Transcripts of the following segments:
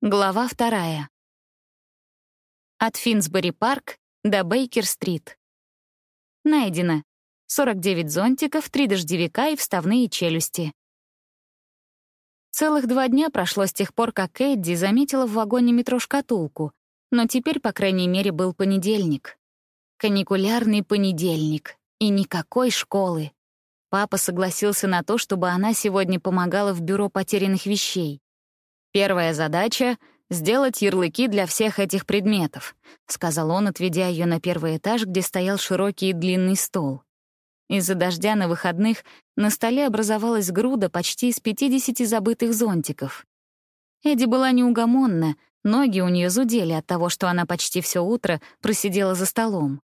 Глава вторая. От Финсбери-парк до Бейкер-стрит. Найдено. 49 зонтиков, 3 дождевика и вставные челюсти. Целых два дня прошло с тех пор, как Эдди заметила в вагоне метро шкатулку, но теперь, по крайней мере, был понедельник. Каникулярный понедельник. И никакой школы. Папа согласился на то, чтобы она сегодня помогала в бюро потерянных вещей. «Первая задача — сделать ярлыки для всех этих предметов», — сказал он, отведя ее на первый этаж, где стоял широкий и длинный стол. Из-за дождя на выходных на столе образовалась груда почти из 50 забытых зонтиков. Эдди была неугомонна, ноги у нее зудели от того, что она почти все утро просидела за столом.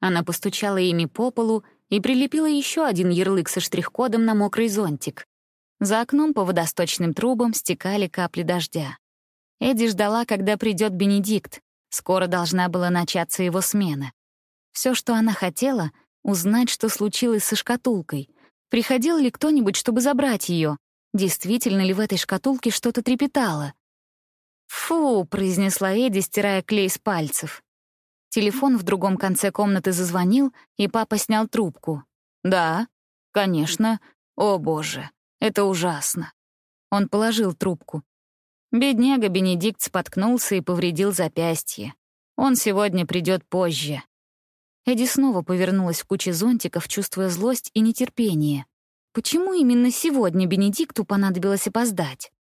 Она постучала ими по полу и прилепила еще один ярлык со штрих-кодом на мокрый зонтик. За окном по водосточным трубам стекали капли дождя. Эдди ждала, когда придет Бенедикт. Скоро должна была начаться его смена. Все, что она хотела — узнать, что случилось со шкатулкой. Приходил ли кто-нибудь, чтобы забрать ее? Действительно ли в этой шкатулке что-то трепетало? «Фу», — произнесла Эдди, стирая клей с пальцев. Телефон в другом конце комнаты зазвонил, и папа снял трубку. «Да, конечно. О, боже. Это ужасно. Он положил трубку. Бедняга Бенедикт споткнулся и повредил запястье. Он сегодня придет позже. Эдди снова повернулась в куче зонтиков, чувствуя злость и нетерпение. Почему именно сегодня Бенедикту понадобилось опоздать?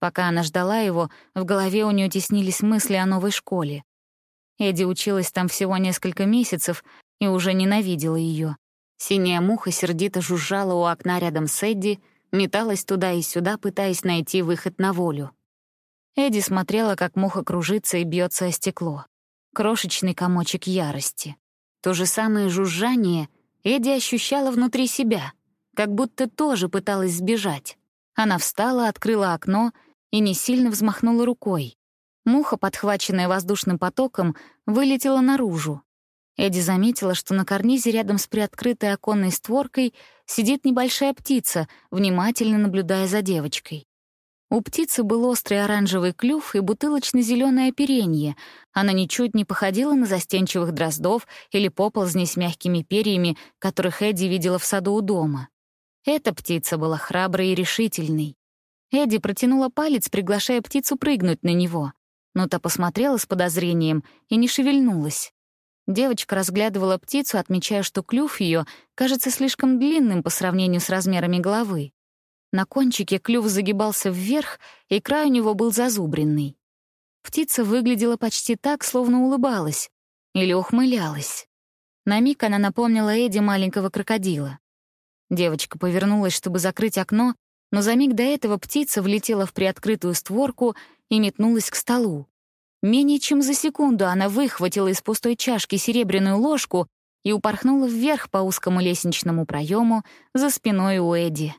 Пока она ждала его, в голове у нее теснились мысли о новой школе. Эдди училась там всего несколько месяцев и уже ненавидела ее. Синяя муха сердито жужжала у окна рядом с Эдди — металась туда и сюда, пытаясь найти выход на волю. Эдди смотрела, как муха кружится и бьется о стекло. Крошечный комочек ярости. То же самое жужжание Эдди ощущала внутри себя, как будто тоже пыталась сбежать. Она встала, открыла окно и не сильно взмахнула рукой. Муха, подхваченная воздушным потоком, вылетела наружу, Эдди заметила, что на карнизе рядом с приоткрытой оконной створкой сидит небольшая птица, внимательно наблюдая за девочкой. У птицы был острый оранжевый клюв и бутылочно зеленое оперенье. Она ничуть не походила на застенчивых дроздов или поползней с мягкими перьями, которых Эдди видела в саду у дома. Эта птица была храброй и решительной. Эдди протянула палец, приглашая птицу прыгнуть на него. Но та посмотрела с подозрением и не шевельнулась. Девочка разглядывала птицу, отмечая, что клюв ее кажется слишком длинным по сравнению с размерами головы. На кончике клюв загибался вверх, и край у него был зазубренный. Птица выглядела почти так, словно улыбалась или ухмылялась. На миг она напомнила Эдди маленького крокодила. Девочка повернулась, чтобы закрыть окно, но за миг до этого птица влетела в приоткрытую створку и метнулась к столу. Менее чем за секунду она выхватила из пустой чашки серебряную ложку и упорхнула вверх по узкому лестничному проему за спиной у Эдди.